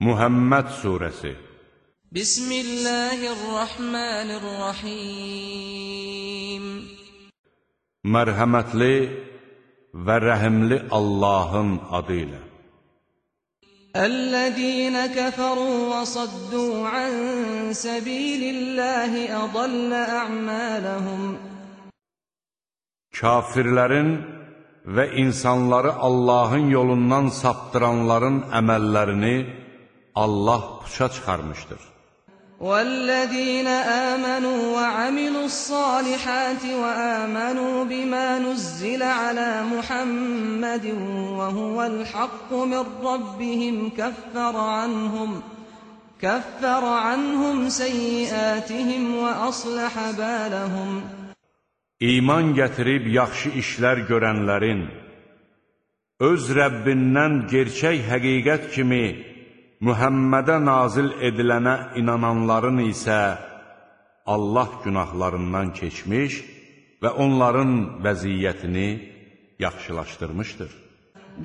Muhammed Suresi Bismillahirrahmanirrahim Mərhəmətli və rəhimli Allahın adı ilə الذين كفروا وصدوا عن سبيل الله أضل أعمالهم Kafirlərin və insanları Allahın yolundan saptıranların əməllərini Allah puça çıxarmışdır. والذين آمنوا وعملوا الصالحات وآمنوا بما نزل على محمد وهو الحق من ربهم كفر عنهم كفر عنهم سيئاتهم وأصلح بالهم İman gətirib yaxşı işlər görənlərin, öz Rəbbindən gerçək həqiqət kimi Mühəmmədə nazil edilənə inananların isə Allah günahlarından keçmiş və onların vəziyyətini yaxşılaşdırmışdır.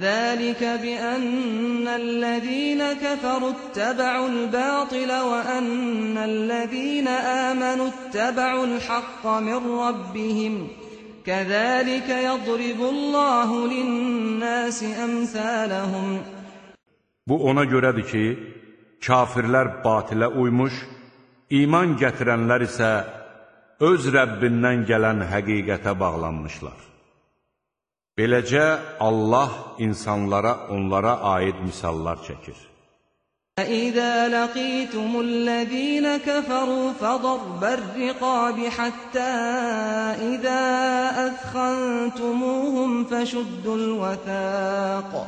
Zəlikə bi ənəl-ləzīnə kəfəru ittəbə'ul batilə və ənəl-ləzīnə əmənu ittəbə'ul haqqə min rabbihim. Kəzəlikə yadribullahu linnəsi əmsələhum. Bu ona görədir ki, kafirlər batilə uymuş, iman gətirənlər isə öz Rəbbindən gələn həqiqətə bağlanmışlar. Beləcə Allah insanlara onlara aid misallar çəkir. فإذا لقيتم الذين كفروا فضرب الرقاب حتى إذا أثخنتموهم فشدوا الوثاق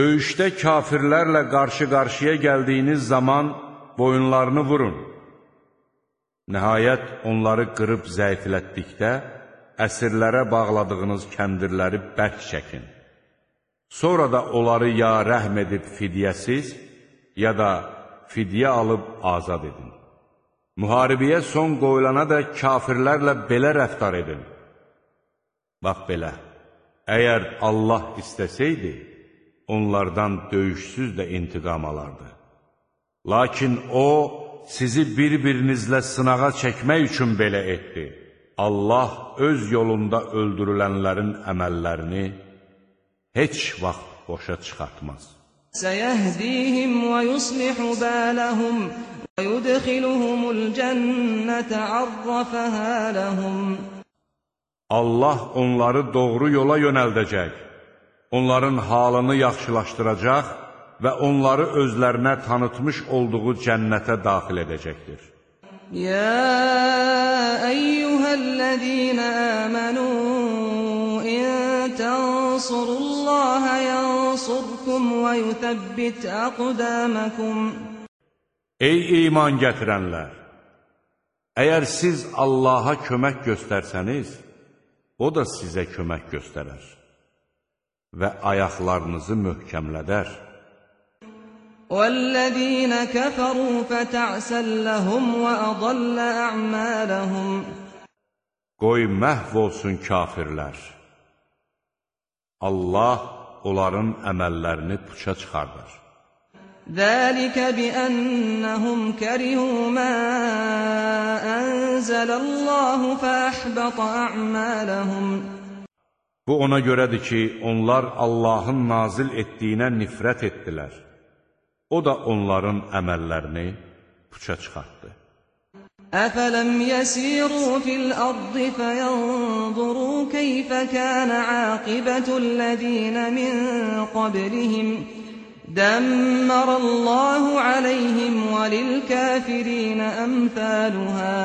Döyüşdə kafirlərlə qarşı-qarşıya gəldiyiniz zaman boyunlarını vurun. Nəhayət onları qırıb zəiflətdikdə, əsirlərə bağladığınız kəndirləri bərk çəkin. Sonra da onları ya rəhm edib fidyəsiz, ya da fidyə alıb azad edin. Müharibəyə son qoyulana da kafirlərlə belə rəftar edin. Bax belə, əgər Allah istəsəydi, onlardan döyüşsüz də intiqam alardı. Lakin o, sizi bir-birinizlə sınağa çəkmək üçün belə etdi. Allah öz yolunda öldürülənlərin əməllərini heç vaxt boşa çıxartmaz. Səyəhdihim və yuslihu bələhum və yudxiluhumul cənnətə arrafəhə ləhum Allah onları doğru yola yönəldəcək onların halını yaxşılaşdıracaq və onları özlərinə tanıtmış olduğu cənnətə daxil edəcəkdir. Ya eyyuhəl-ləzīnə əmənu in tənsurullahə yansurkum və yutəbbit əqdəməkum Ey iman gətirənlər! Əgər siz Allaha kömək göstərsəniz, O da sizə kömək göstərər. və ayaqlarınızı möhkəmlədər. والذين كفروا فتعسا لهم وأضل أعمالهم Qoy məhv olsun kafirlər. Allah onların əməllərini puça çıxardır. ذلك بأنهم كرهوا ما أنزل الله فأحبط أعمالهم Bu ona görədir ki, onlar Allahın nazil etdiyinə nifrət etdilər. O da onların əməllərini puça çıxartdı. Əfələm yəsiru fil ardı fəyənzuru keyfə kənə aqibətullədinə min qablihim. Dəmmərəllahu aleyhim və lilkəfirinə əmthəluhə.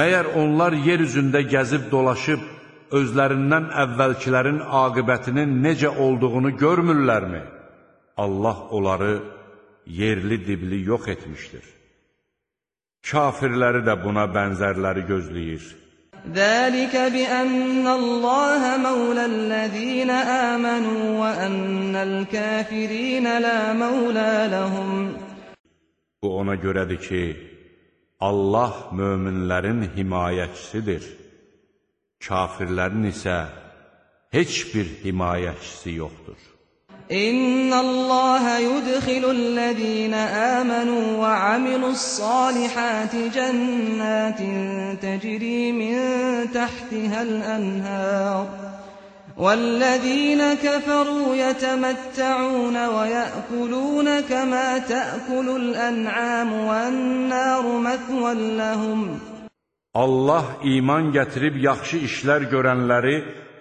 Məyər onlar yer üzündə gəzib dolaşıb özlərindən əvvəlkilərin aqibətinin necə olduğunu görmürlərmi? Allah onları yerli dibli yox etmişdir. Kafirləri də buna bənzərləri gözləyir. Zəlikə bi ənnəlləhə məvləl-ləzīnə əmənu və ənnəl-kəfirinə lə məvlə ləhum. Bu ona görədir ki, Allah möminlərin himayəçisidir. kafirlərin isə heç bir himayəçisi yoxdur. İnna İnnallaha yudkhilu'l-ladina amanu və amilus-salihati cennetin tecri min tahtiha'l-enhar. والذين كفروا يتمتعون ويأكلون كما تأكل الأنعام والنار مثوى لهم ۖ Allah iman gətirib yaxşı işlər görənləri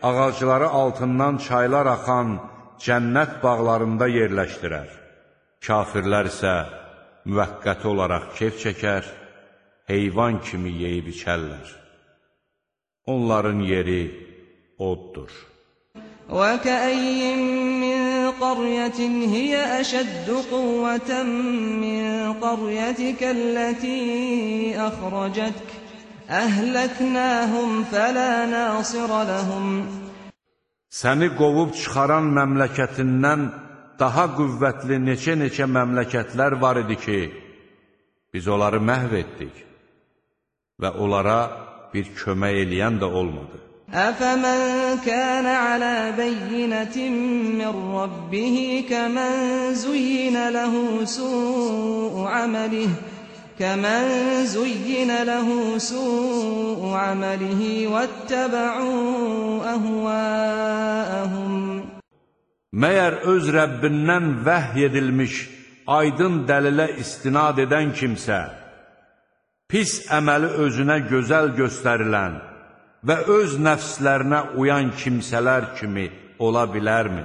ağacları altından çaylar axan cənnət bağlarında yerləşdirər. Kafirlər isə müvəqqəti olaraq keyf çəkər, heyvan kimi yeyib içərlər. Onların yeri oddur. وكأي من قرية هي أشد قوة من قريتك التي أخرجتك Əhləknəhum fələ nəsirə ləhum Səni qovub çıxaran məmləkətindən daha qüvvətli neçə-neçə məmləkətlər var idi ki, biz onları məhv etdik və onlara bir kömək eləyən də olmadı. Əfəmən kənə alə bəyinətin min Rabbihi kəmən züyyinə ləhu su'u əməlih كمن زين له سوء عمله واتبعوا أهواءهم Məyər öz Rəbbindən vəhy edilmiş aydın dəlilə istinad edən kimsə, pis əməli özünə gözəl göstərilən və öz nəfslərinə uyan kimsələr kimi ola bilərmi?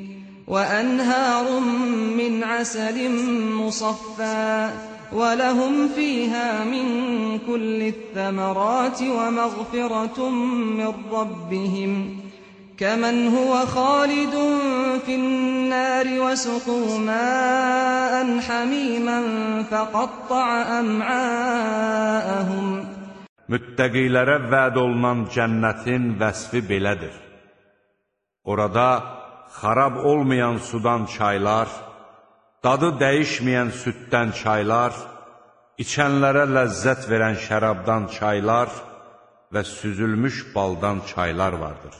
وأنهار من عسل مصفى ولهم فيها من كل الثمرات ومغفرة من ربهم كمن هو خالد في النار وسقوا ماء حميما فقطع أمعاءهم Müttəqilərə vəd olunan cənnətin vəsfi belədir. Orada xarab olmayan sudan çaylar, dadı dəyişməyən süddən çaylar, içənlərə ləzzət verən şərabdan çaylar və süzülmüş baldan çaylar vardır.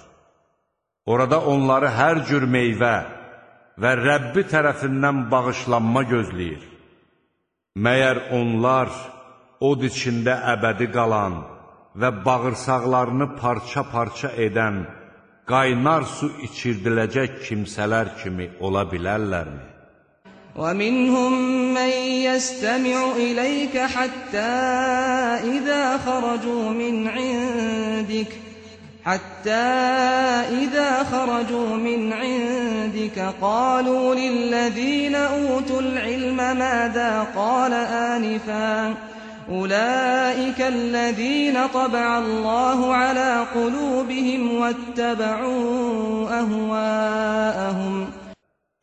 Orada onları hər cür meyvə və Rəbbi tərəfindən bağışlanma gözləyir. Məyər onlar od içində əbədi qalan və bağırsaqlarını parça-parça edən qaynar su içirdiləcək kimsələr kimi ola bilərlərmi? ومنهم من يستمع إليك حتى إذا خرجوا من عندك حتى إذا خرجوا من عندك قالوا للذين أوتوا العلم ماذا قال آنفاً أولئك الذين طبع الله على قلوبهم واتبعوا أهواءهم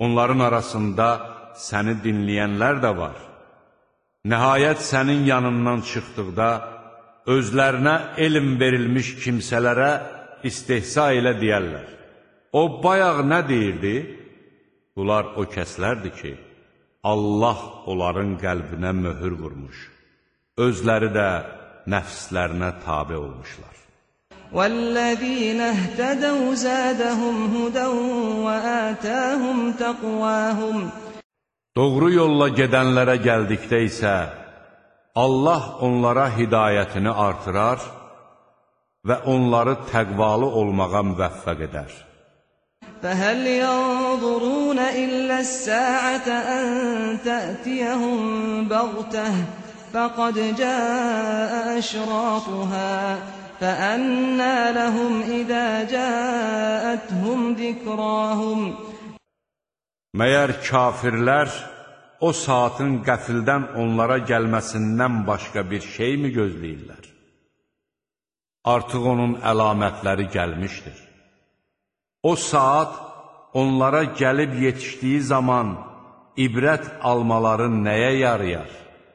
Onların arasında səni dinləyənlər də var. Nəhayət sənin yanından çıxdıqda, özlərinə elm verilmiş kimsələrə istehsa ilə deyərlər. O bayaq nə deyirdi? Bunlar o kəslərdir ki, Allah onların qəlbinə möhür vurmuş özləri də nəfslərinə tabe olmuşlar. وَالَّذِينَ اهْتَدَوْا زَادَهُمْ هُدًى وَآتَاهُمْ تَقْوَاهُمْ Doğru yolla gedənlərə gəldikdə isə Allah onlara hidayətini artırar və onları təqvalı olmağa müvəffəq edər. فَهَلْ يَنظُرُونَ إِلَّا السَّاعَةَ أَن تَأْتِيَهُم بَغْتَةً فقد جاء أشراطها فأنى لهم إذا جاءتهم ذكراهم Məyər kafirlər o saatın qəfildən onlara gəlməsindən başqa bir şey mi gözləyirlər? Artıq onun əlamətləri gəlmişdir. O saat onlara gəlib yetişdiyi zaman ibrət almaları nəyə yarayar?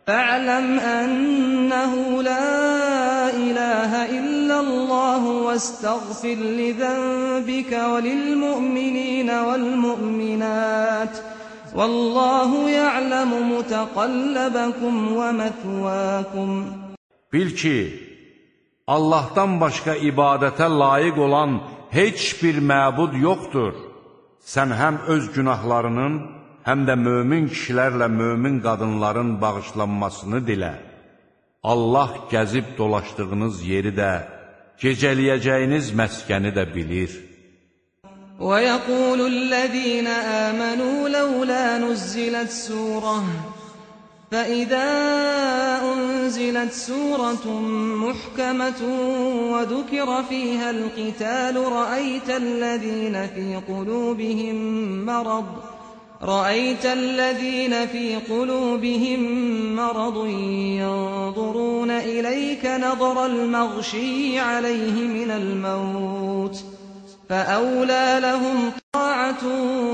فاعلم أنه لا إله إلا الله واستغفر لذنبك وللمؤمنين والمؤمنات والله يعلم متقلبكم ومثواكم Bil ki, Allahdan başqa ibadətə layiq olan heç bir məbud yoxdur. Sən həm öz günahlarının, həm də mömin kişilərlə mömin qadınların bağışlanmasını dilə. Allah gəzib dolaşdığınız yeri də, gecələyəcəyiniz məskəni də bilir. وَيَقُولُ الَّذِينَ آمَنُوا لَوْلَا نُزِّلَتْ سُورَةٌ فَإِذَا أُنزِلَتْ سُورَةٌ مُحْكَمَةٌ وَذُكِرَ فِيهَا الْقِتَالُ رَأَيْتَ الَّذِينَ فِي قُلُوبِهِم مَّرَضٌ رأيت الذين في قلوبهم مرض ينظرون إليك نظر المغشي عليه من الموت فأولى لهم طاعة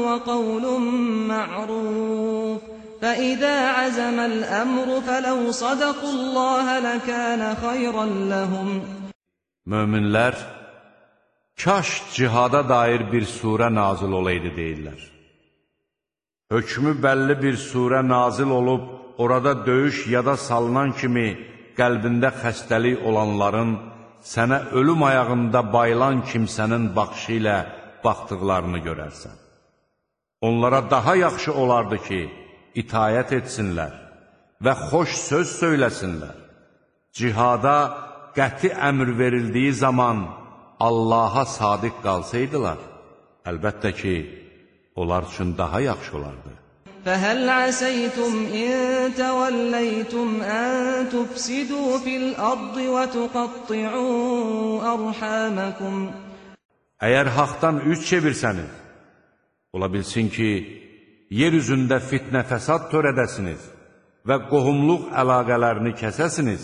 وقول معروف فإذا عزم الأمر فلو صدقوا الله لكان خيرا لهم Möminlər, kaş cihada dair bir surə nazil olaydı deyirlər. Hökmü bəlli bir surə nazil olub, orada döyüş yada salınan kimi qəlbində xəstəlik olanların sənə ölüm ayağında bayılan kimsənin baxışı ilə baxdıqlarını görərsən. Onlara daha yaxşı olardı ki, itayət etsinlər və xoş söz söyləsinlər. Cihada qəti əmr verildiyi zaman Allaha sadiq qalsaydılar, əlbəttə ki, onlar üçün daha yaxşı olardı. فهل عسيتم إن توليتم أن تفسدوا في الأرض وتقطعوا أرحامكم Əgər haqdan üç çevirsəniz, ola bilsin ki, yer üzündə fitnə fəsad törədəsiniz və qohumluq əlaqələrini kəsəsiniz.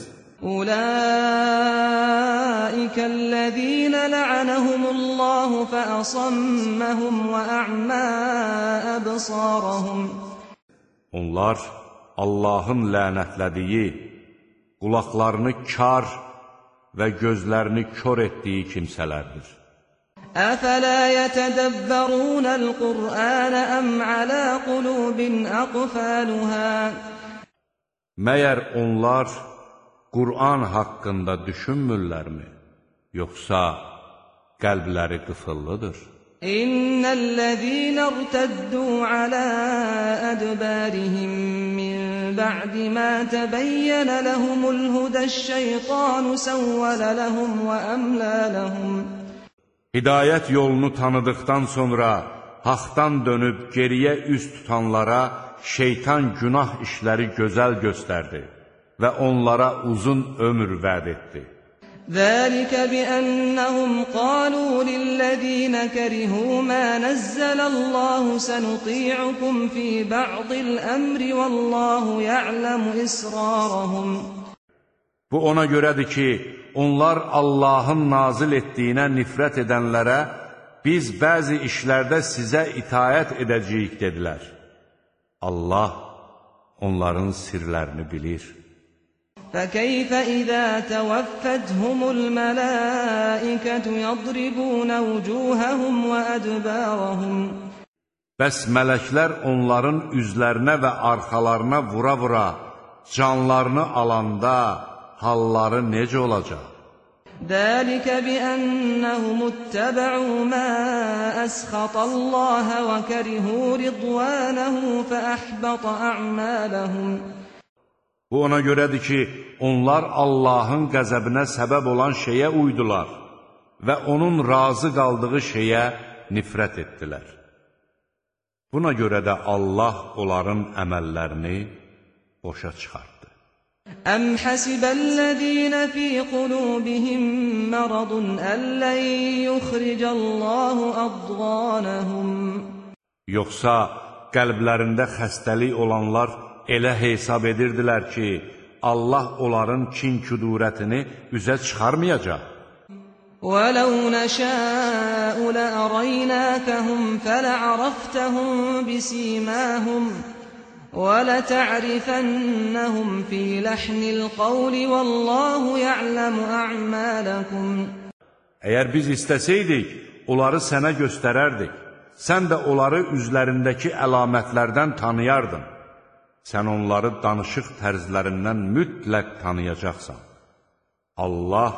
أولئك الذين لعنهم الله فأصمهم وأعمى أبصارهم Onlar Allahın lənətlədiyi, qulaqlarını kar və gözlərini kör etdiyi kimsələrdir. أفلا يتدبرون القرآن أم على قلوب أقفالها Məyər onlar Qur'an haqqında düşünmürlərmi? yoxsa qəlbləri qıfıllıdır? İnnellezîne irteddû alâ edbârihim min ba'di mâ tebeyyene lehumul hudeşşeytânu sevvele lehum ve emlâ lehum. Hidayət yolunu tanıdıqdan sonra haqdan dönüb geriyə üst tutanlara şeytan günah işləri gözəl göstərdi və onlara uzun ömür vəd etdi. ذلك بأنهم قالوا للذين كرهوا ما نزل الله سنطيعكم في بعض الأمر والله يعلم إسرارهم Bu ona görədir ki, onlar Allahın nazil etdiyinə nifrət edənlərə biz bəzi işlərdə sizə itayət edəcəyik dedilər. Allah onların sirlərini bilir. فكيف إذا توفتهم الملائكة يضربون وجوههم وأدبارهم Bəs mələklər onların üzlərinə və arxalarına vura-vura canlarını alanda halları necə olacaq? ذلك بأنهم اتبعوا ما أسخط الله وكرهوا رضوانه فأحبط أعمالهم Bu ona görədir ki, onlar Allahın qəzəbinə səbəb olan şeyə uydular və onun razı qaldığı şeyə nifrət etdilər. Buna görə də Allah onların əməllərini boşa çıxartdı. Əm həsibəl-ləzīnə fī qulubihim məradun əllən yuxricəllahu adğanəhum Yoxsa qəlblərində xəstəlik olanlar elə hesab edirdilər ki, Allah onların kin-küdurətini üzə çıxarmayacaq. ولو نشاء لأريناكهم فلعرفتهم بسيماهم ولتعرفنهم في لحن القول والله يعلم أعمالكم Əgər biz istəsəydik, onları sənə göstərərdik. Sən də onları üzlərindəki əlamətlərdən tanıyardın. Sən onları danışıq tərzlərindən mütləq tanıyacaqsan. Allah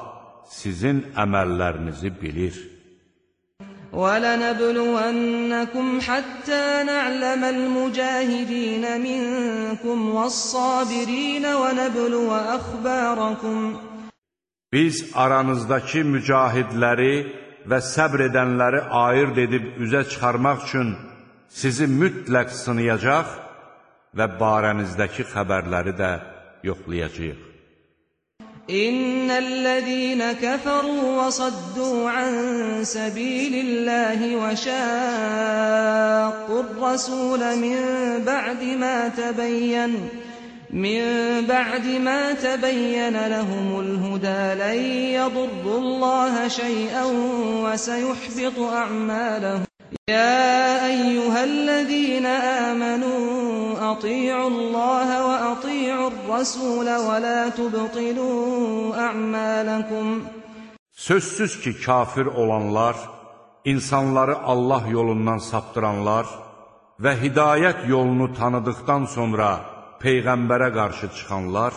sizin əməllərinizi bilir. ولنبلونكم حتى نعلم المجاهدين منكم والصابرين ونبلو أخباركم Biz aranızdakı mücahidləri və səbr edənləri ayırt edib üzə çıxarmaq üçün sizi mütləq sınayacaq və barənizdəki xəbərləri də yoxlayacaq. İnnellezîne keferû və saddû an sabîlillâhi və şâqqur rasûle min ba'di mâ tebeyyen من بعد ما تبين لهم الهدى لن يضروا الله شيئا وسيحبط أعمالهم يا أيها الذين آمنوا أطيعوا الله وأطيعوا الرسول ولا تبطلوا أعمالكم Sözsüz ki, kafir olanlar, insanları Allah yolundan saptıranlar və hidayət yolunu tanıdıqdan sonra Peyğəmbərə qarşı çıxanlar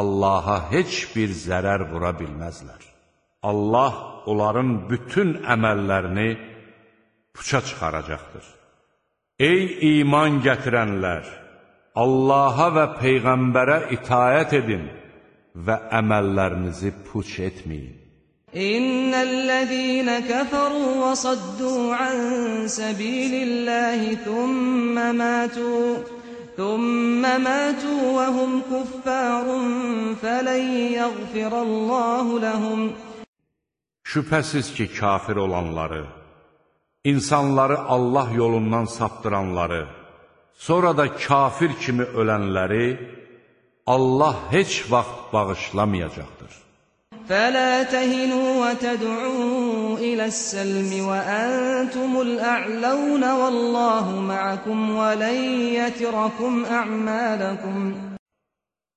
Allaha heç bir zərər vura bilməzlər. Allah onların bütün əməllərini puça çıxaracaqdır. Ey iman gətirənlər! Allaha və Peyğəmbərə itayət edin və əməllərinizi puç etməyin. إن الذين كفروا وصدوا عن سبيل الله ثم ماتوا ثم ماتوا وهم كفار فلن يغفر الله لهم Şübhəsiz ki, kafir olanları, insanları Allah yolundan saptıranları, sonra da kafir kimi ölənləri Allah heç vaxt bağışlamayacaqdır. فلا تهنوا وتدعوا إلى السلم وأنتم الأعلون والله معكم ولن يتركم أعمالكم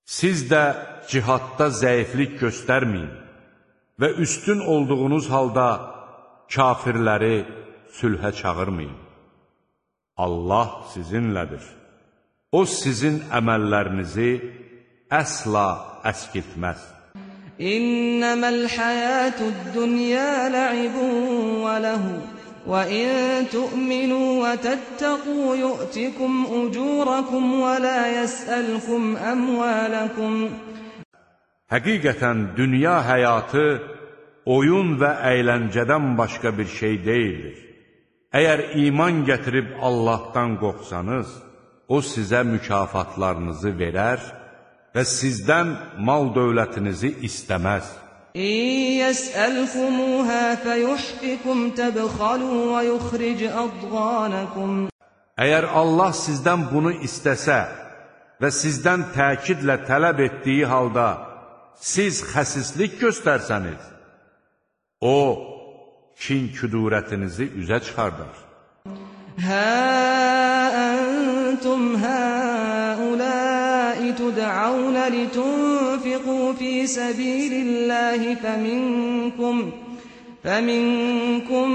Siz də cihadda zəiflik göstərməyin və üstün olduğunuz halda kafirləri sülhə çağırmayın. Allah sizinlədir. O sizin əməllərinizi əsla əskiltməz. İnnəməl həyatud dünya lə'ibun və ləhu və in tu'minu və təttəqu yu'tikum ucurakum və lə yəsəlkum əmvələkum. Həqiqətən dünya həyatı oyun və əyləncədən başqa bir şey deyildir. Əgər iman gətirib Allahdan qorxsanız, O sizə mükafatlarınızı verər və sizdən mal dövlətinizi istəməz. İyəsəlkumuhə fəyuhfikum təbxalu və yuxric adğanakum. Əgər Allah sizdən bunu istəsə və sizdən təkidlə tələb etdiyi halda siz xəsislik göstərsəniz, O, kin-küdurətinizi üzə çıxardar. Hə əntum həuləi tud'aunə litunfiqu fi səbilillahi fəminkum فمنكم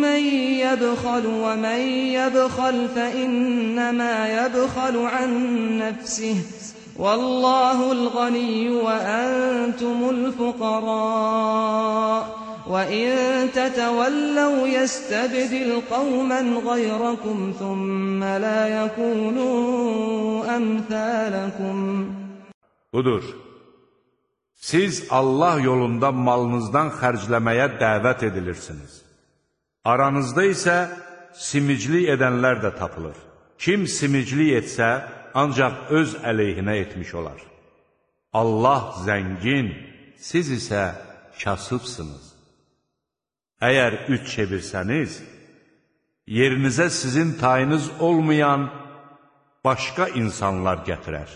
من يبخل ومن يبخل فإنما يبخل عن نفسه والله الغني وأنتم الفقراء وإن تتولوا يستبدل قوما غيركم ثم لا يكونوا أمثالكم Budur. Siz Allah yolunda malınızdan xərcləməyə dəvət edilirsiniz. Aranızda isə simiclik edənlər də tapılır. Kim simiclik etsə, ancaq öz əleyhinə etmiş olar. Allah zəngin, siz isə kasıbsınız. Əgər üç çevirsəniz, yerinizə sizin tayınız olmayan başqa insanlar gətirər.